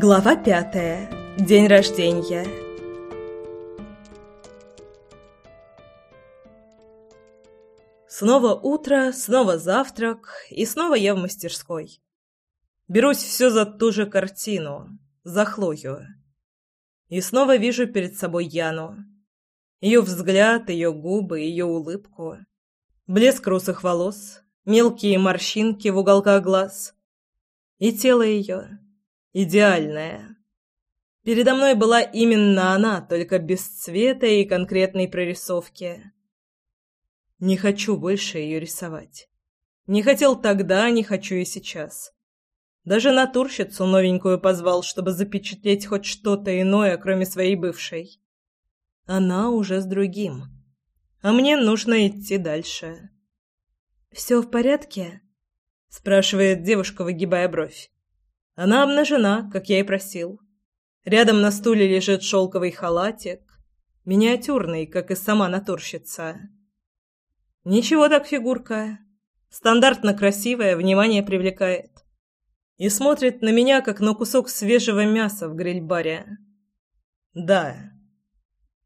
Глава пятая. День рождения. Снова утро, снова завтрак, и снова я в мастерской. Берусь все за ту же картину, за Хлою. И снова вижу перед собой Яну. Ее взгляд, ее губы, ее улыбку. Блеск русых волос, мелкие морщинки в уголках глаз. И тело ее идеальная. Передо мной была именно она, только без цвета и конкретной прорисовки. Не хочу больше ее рисовать. Не хотел тогда, не хочу и сейчас. Даже натурщицу новенькую позвал, чтобы запечатлеть хоть что-то иное, кроме своей бывшей. Она уже с другим. А мне нужно идти дальше. «Все в порядке?» — спрашивает девушка, выгибая бровь. Она обнажена, как я и просил. Рядом на стуле лежит шелковый халатик, миниатюрный, как и сама натурщица. Ничего так фигурка. Стандартно красивая, внимание привлекает. И смотрит на меня, как на кусок свежего мяса в гриль-баре. Да.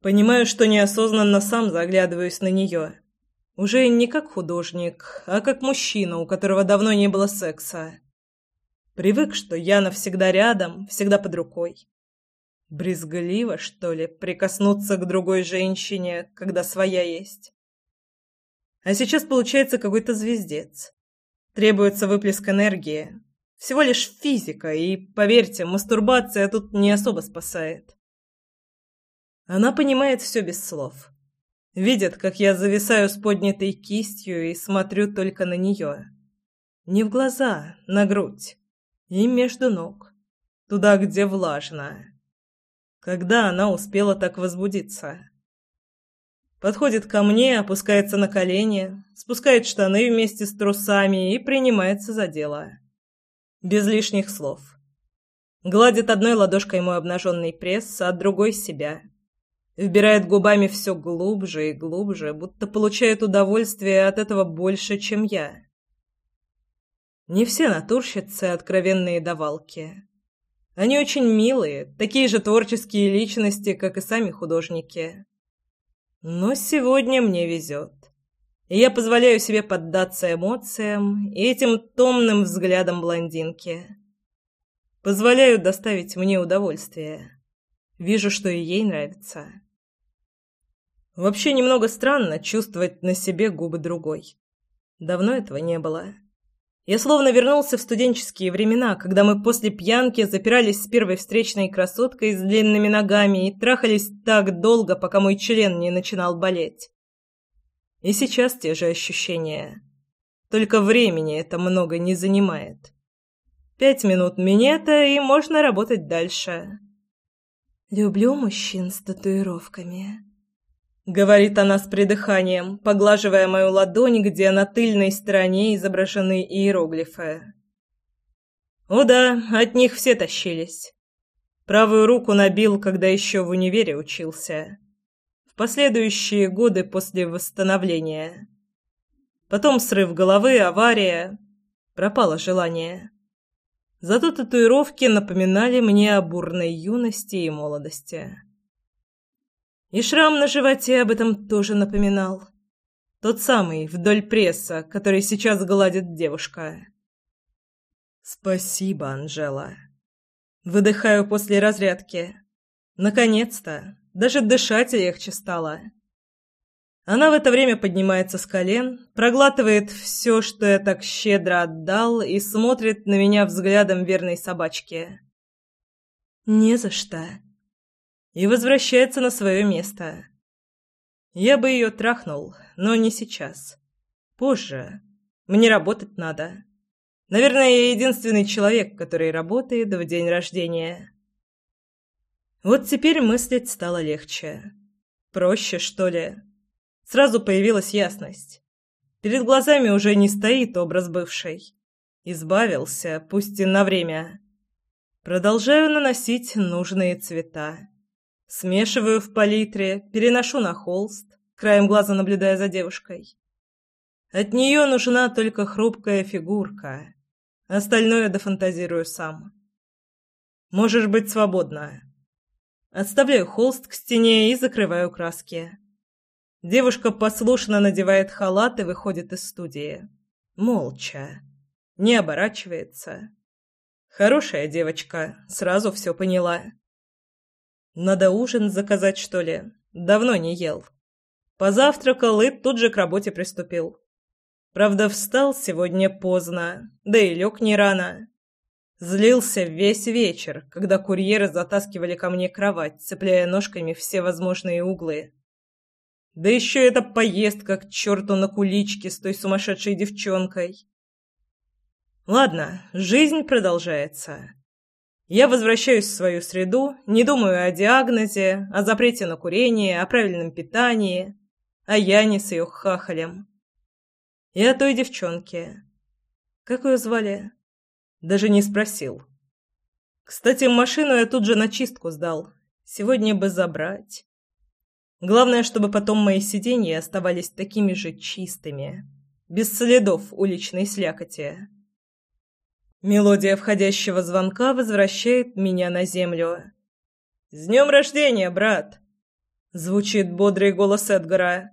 Понимаю, что неосознанно сам заглядываюсь на нее. Уже не как художник, а как мужчина, у которого давно не было секса. Привык, что Яна всегда рядом, всегда под рукой. Брезгливо, что ли, прикоснуться к другой женщине, когда своя есть. А сейчас получается какой-то звездец. Требуется выплеск энергии. Всего лишь физика, и, поверьте, мастурбация тут не особо спасает. Она понимает все без слов. Видит, как я зависаю с поднятой кистью и смотрю только на нее. Не в глаза, на грудь и между ног, туда, где влажно. Когда она успела так возбудиться? Подходит ко мне, опускается на колени, спускает штаны вместе с трусами и принимается за дело. Без лишних слов. Гладит одной ладошкой мой обнаженный пресс, а другой себя. Вбирает губами все глубже и глубже, будто получает удовольствие от этого больше, чем я. Не все натурщицы откровенные давалки. Они очень милые, такие же творческие личности, как и сами художники. Но сегодня мне везет. И я позволяю себе поддаться эмоциям и этим томным взглядам блондинки. Позволяю доставить мне удовольствие. Вижу, что и ей нравится. Вообще немного странно чувствовать на себе губы другой. Давно этого не было. Я словно вернулся в студенческие времена, когда мы после пьянки запирались с первой встречной красоткой с длинными ногами и трахались так долго, пока мой член не начинал болеть. И сейчас те же ощущения. Только времени это много не занимает. Пять минут минета, и можно работать дальше. «Люблю мужчин с татуировками», Говорит она с придыханием, поглаживая мою ладонь, где на тыльной стороне изображены иероглифы. О да, от них все тащились. Правую руку набил, когда еще в универе учился. В последующие годы после восстановления. Потом срыв головы, авария. Пропало желание. Зато татуировки напоминали мне о бурной юности и молодости. И шрам на животе об этом тоже напоминал. Тот самый, вдоль пресса, который сейчас гладит девушка. «Спасибо, Анжела». Выдыхаю после разрядки. Наконец-то. Даже дышать легче стало. Она в это время поднимается с колен, проглатывает все, что я так щедро отдал, и смотрит на меня взглядом верной собачки. «Не за что», и возвращается на свое место. Я бы ее трахнул, но не сейчас. Позже. Мне работать надо. Наверное, я единственный человек, который работает в день рождения. Вот теперь мыслить стало легче. Проще, что ли. Сразу появилась ясность. Перед глазами уже не стоит образ бывшей. Избавился, пусть и на время. Продолжаю наносить нужные цвета. Смешиваю в палитре, переношу на холст, краем глаза наблюдая за девушкой. От нее нужна только хрупкая фигурка. Остальное дофантазирую сам. Можешь быть свободна. Отставляю холст к стене и закрываю краски. Девушка послушно надевает халат и выходит из студии. Молча. Не оборачивается. Хорошая девочка, сразу все поняла. Надо ужин заказать, что ли? Давно не ел. Позавтракал и тут же к работе приступил. Правда, встал сегодня поздно, да и лег не рано. Злился весь вечер, когда курьеры затаскивали ко мне кровать, цепляя ножками все возможные углы. Да еще эта поездка к черту на куличке с той сумасшедшей девчонкой. Ладно, жизнь продолжается. Я возвращаюсь в свою среду, не думаю о диагнозе, о запрете на курение, о правильном питании, о Яне с ее хахалем. И о той девчонке. Как ее звали? Даже не спросил. Кстати, машину я тут же на чистку сдал. Сегодня бы забрать. Главное, чтобы потом мои сиденья оставались такими же чистыми, без следов уличной слякоти. Мелодия входящего звонка возвращает меня на землю. «С днем рождения, брат!» Звучит бодрый голос Эдгара.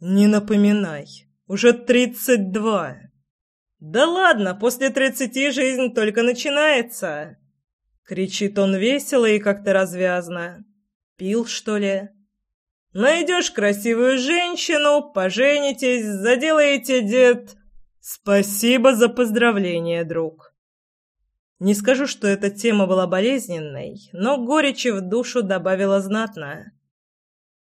«Не напоминай, уже тридцать два!» «Да ладно, после тридцати жизнь только начинается!» Кричит он весело и как-то развязно. «Пил, что ли?» Найдешь красивую женщину, поженитесь, заделаете дед. Спасибо за поздравление, друг. Не скажу, что эта тема была болезненной, но горечи в душу добавила знатно.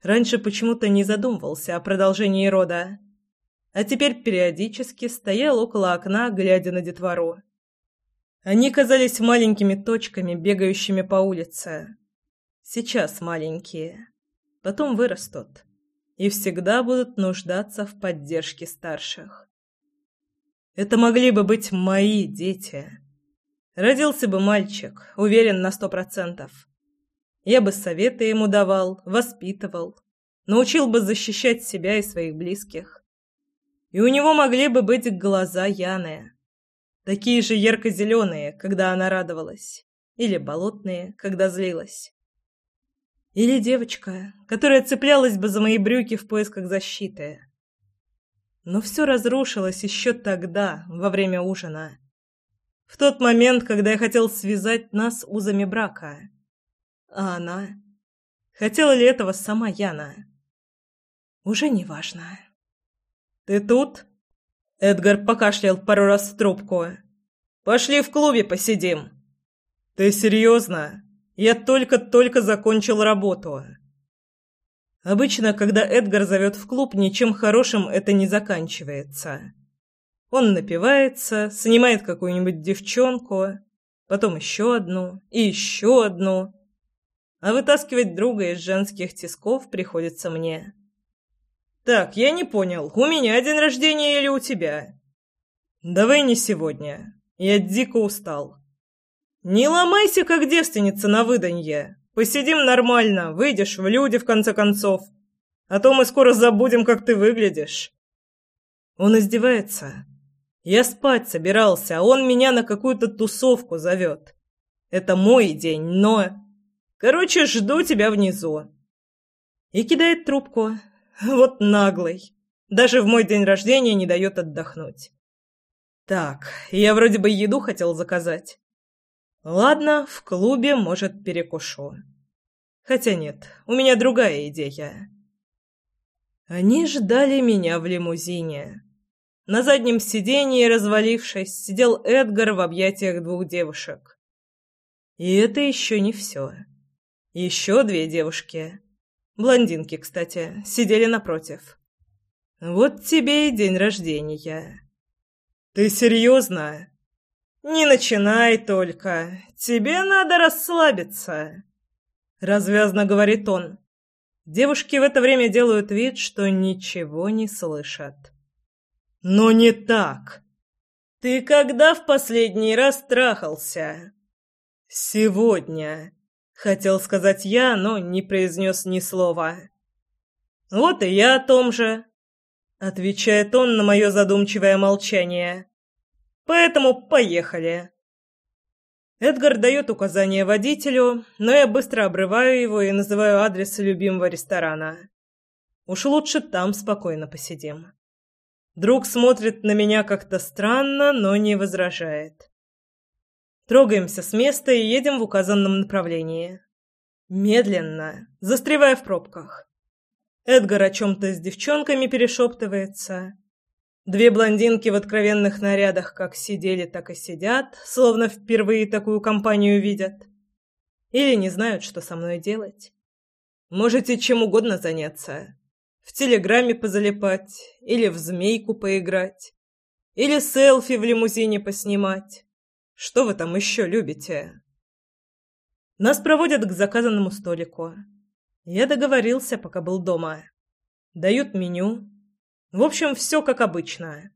Раньше почему-то не задумывался о продолжении рода, а теперь периодически стоял около окна, глядя на детвору. Они казались маленькими точками, бегающими по улице. Сейчас маленькие потом вырастут и всегда будут нуждаться в поддержке старших. Это могли бы быть мои дети. Родился бы мальчик, уверен на сто процентов. Я бы советы ему давал, воспитывал, научил бы защищать себя и своих близких. И у него могли бы быть глаза Яны, такие же ярко-зеленые, когда она радовалась, или болотные, когда злилась. Или девочка, которая цеплялась бы за мои брюки в поисках защиты. Но все разрушилось еще тогда, во время ужина. В тот момент, когда я хотел связать нас узами брака. А она... Хотела ли этого сама Яна? Уже не важно. «Ты тут?» Эдгар покашлял пару раз в трубку. «Пошли в клубе посидим». «Ты серьезно?» Я только-только закончил работу. Обычно, когда Эдгар зовет в клуб, ничем хорошим это не заканчивается. Он напивается, снимает какую-нибудь девчонку, потом еще одну и еще одну. А вытаскивать друга из женских тисков приходится мне. «Так, я не понял, у меня день рождения или у тебя?» «Давай не сегодня. Я дико устал. «Не ломайся, как девственница на выданье. Посидим нормально, выйдешь в люди, в конце концов. А то мы скоро забудем, как ты выглядишь». Он издевается. Я спать собирался, а он меня на какую-то тусовку зовет. Это мой день, но... Короче, жду тебя внизу. И кидает трубку. Вот наглый. Даже в мой день рождения не дает отдохнуть. Так, я вроде бы еду хотел заказать. Ладно, в клубе, может, перекушу. Хотя нет, у меня другая идея. Они ждали меня в лимузине. На заднем сиденье, развалившись, сидел Эдгар в объятиях двух девушек. И это еще не все. Еще две девушки, блондинки, кстати, сидели напротив. Вот тебе и день рождения. «Ты серьезно?» «Не начинай только. Тебе надо расслабиться», — развязно говорит он. Девушки в это время делают вид, что ничего не слышат. «Но не так. Ты когда в последний раз трахался?» «Сегодня», — хотел сказать я, но не произнес ни слова. «Вот и я о том же», — отвечает он на мое задумчивое молчание. Поэтому поехали. Эдгар дает указание водителю, но я быстро обрываю его и называю адрес любимого ресторана. Уж лучше там спокойно посидим. Друг смотрит на меня как-то странно, но не возражает. Трогаемся с места и едем в указанном направлении. Медленно, застревая в пробках. Эдгар о чем-то с девчонками перешептывается. Две блондинки в откровенных нарядах как сидели, так и сидят, словно впервые такую компанию видят. Или не знают, что со мной делать. Можете чем угодно заняться. В телеграме позалипать, или в змейку поиграть, или селфи в лимузине поснимать. Что вы там еще любите? Нас проводят к заказанному столику. Я договорился, пока был дома. Дают меню, в общем, все как обычно.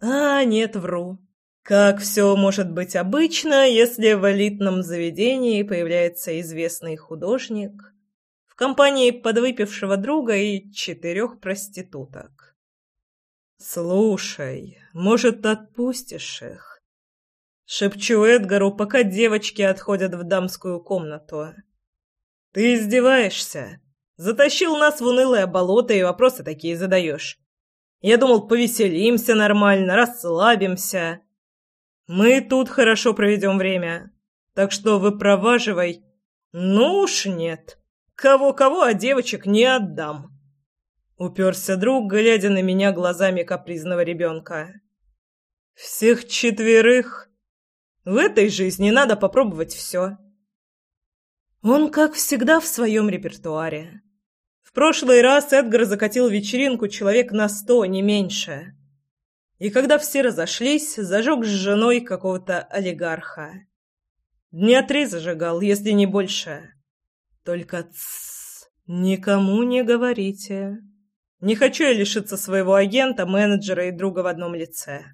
А, нет, вру. Как все может быть обычно, если в элитном заведении появляется известный художник в компании подвыпившего друга и четырех проституток? «Слушай, может, отпустишь их?» Шепчу Эдгару, пока девочки отходят в дамскую комнату. «Ты издеваешься? Затащил нас в унылое болото и вопросы такие задаешь. Я думал, повеселимся нормально, расслабимся. Мы тут хорошо проведем время. Так что выпроваживай. Ну уж нет. Кого-кого, а девочек не отдам. Уперся друг, глядя на меня глазами капризного ребенка. Всех четверых. В этой жизни надо попробовать все. Он, как всегда, в своем репертуаре. В прошлый раз Эдгар закатил вечеринку человек на сто, не меньше. И когда все разошлись, зажег с женой какого-то олигарха. Дня три зажигал, если не больше. Только тссс, никому не говорите. Не хочу я лишиться своего агента, менеджера и друга в одном лице.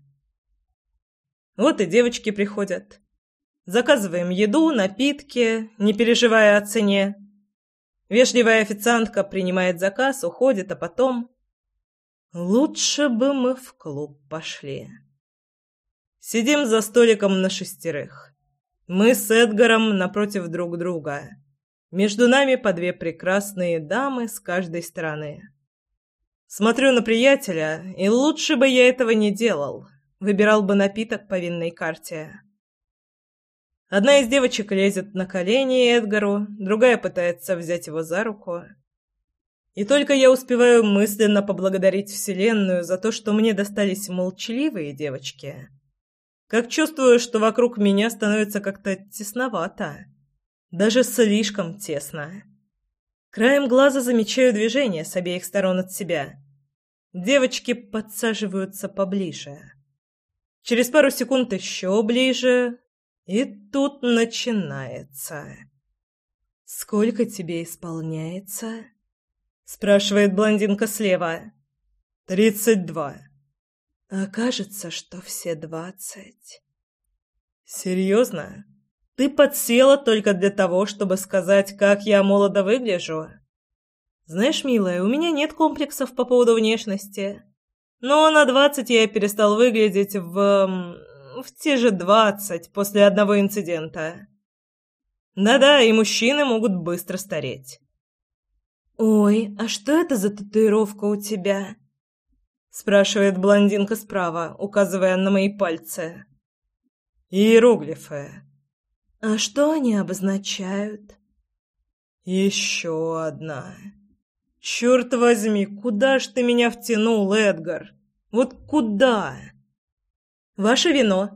Вот и девочки приходят. Заказываем еду, напитки, не переживая о цене. Вежливая официантка принимает заказ, уходит, а потом... Лучше бы мы в клуб пошли. Сидим за столиком на шестерых. Мы с Эдгаром напротив друг друга. Между нами по две прекрасные дамы с каждой стороны. Смотрю на приятеля, и лучше бы я этого не делал. Выбирал бы напиток по винной карте. Одна из девочек лезет на колени Эдгару, другая пытается взять его за руку. И только я успеваю мысленно поблагодарить Вселенную за то, что мне достались молчаливые девочки, как чувствую, что вокруг меня становится как-то тесновато. Даже слишком тесно. Краем глаза замечаю движение с обеих сторон от себя. Девочки подсаживаются поближе. Через пару секунд еще ближе, и тут начинается. «Сколько тебе исполняется?» — спрашивает блондинка слева. «Тридцать два». «А кажется, что все двадцать». «Серьезно? Ты подсела только для того, чтобы сказать, как я молодо выгляжу?» «Знаешь, милая, у меня нет комплексов по поводу внешности. Но на двадцать я перестал выглядеть в в те же двадцать после одного инцидента. Да-да, и мужчины могут быстро стареть. «Ой, а что это за татуировка у тебя?» спрашивает блондинка справа, указывая на мои пальцы. «Иероглифы». «А что они обозначают?» «Еще одна. Черт возьми, куда ж ты меня втянул, Эдгар? Вот куда?» «Ваше вино!»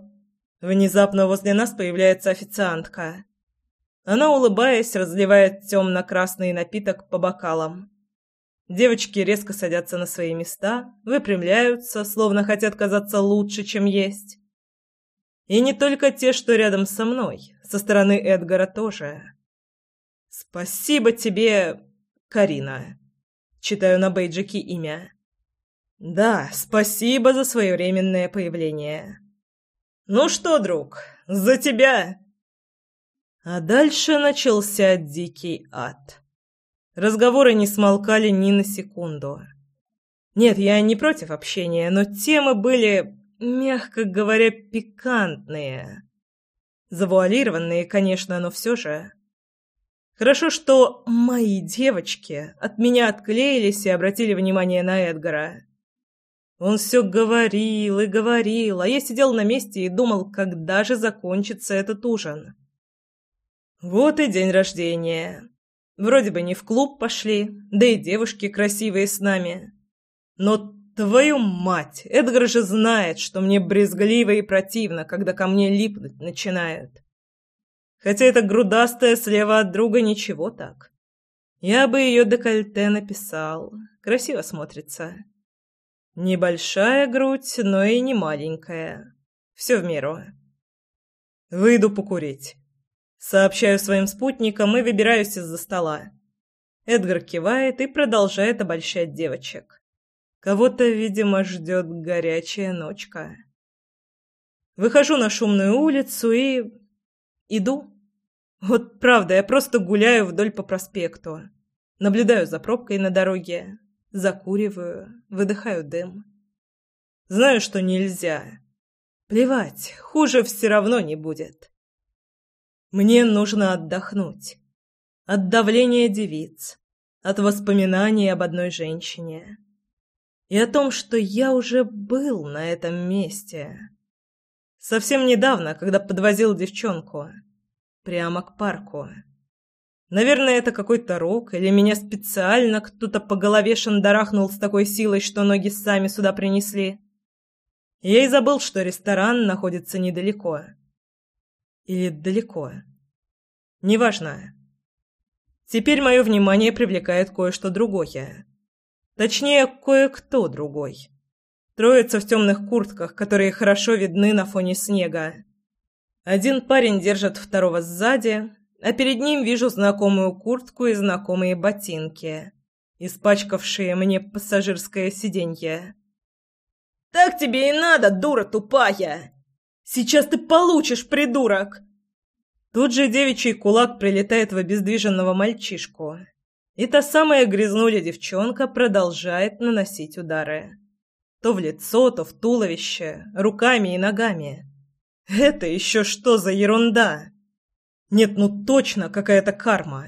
Внезапно возле нас появляется официантка. Она, улыбаясь, разливает темно-красный напиток по бокалам. Девочки резко садятся на свои места, выпрямляются, словно хотят казаться лучше, чем есть. И не только те, что рядом со мной, со стороны Эдгара тоже. «Спасибо тебе, Карина», — читаю на бейджике имя. Да, спасибо за своевременное появление. Ну что, друг, за тебя. А дальше начался дикий ад. Разговоры не смолкали ни на секунду. Нет, я не против общения, но темы были, мягко говоря, пикантные. Завуалированные, конечно, но все же. Хорошо, что мои девочки от меня отклеились и обратили внимание на Эдгара. Он все говорил и говорил, а я сидел на месте и думал, когда же закончится этот ужин. Вот и день рождения. Вроде бы не в клуб пошли, да и девушки красивые с нами. Но твою мать, Эдгар же знает, что мне брезгливо и противно, когда ко мне липнуть начинают. Хотя эта грудастая слева от друга ничего так. Я бы ее декольте написал. Красиво смотрится. Небольшая грудь, но и не маленькая. Все в меру. Выйду покурить. Сообщаю своим спутникам и выбираюсь из-за стола. Эдгар кивает и продолжает обольщать девочек. Кого-то, видимо, ждет горячая ночка. Выхожу на шумную улицу и... иду. Вот правда, я просто гуляю вдоль по проспекту. Наблюдаю за пробкой на дороге. Закуриваю, выдыхаю дым. Знаю, что нельзя. Плевать, хуже все равно не будет. Мне нужно отдохнуть. От давления девиц, от воспоминаний об одной женщине. И о том, что я уже был на этом месте. Совсем недавно, когда подвозил девчонку. Прямо к парку. Наверное, это какой-то рок, или меня специально кто-то по голове шандарахнул с такой силой, что ноги сами сюда принесли. Я и забыл, что ресторан находится недалеко. Или далеко. Неважно. Теперь мое внимание привлекает кое-что другое. Точнее, кое-кто другой. Троица в темных куртках, которые хорошо видны на фоне снега. Один парень держит второго сзади, а перед ним вижу знакомую куртку и знакомые ботинки, испачкавшие мне пассажирское сиденье. «Так тебе и надо, дура тупая! Сейчас ты получишь, придурок!» Тут же девичий кулак прилетает в обездвиженного мальчишку. И та самая грязнуля девчонка продолжает наносить удары. То в лицо, то в туловище, руками и ногами. Это еще что за ерунда? Нет, ну точно какая-то карма.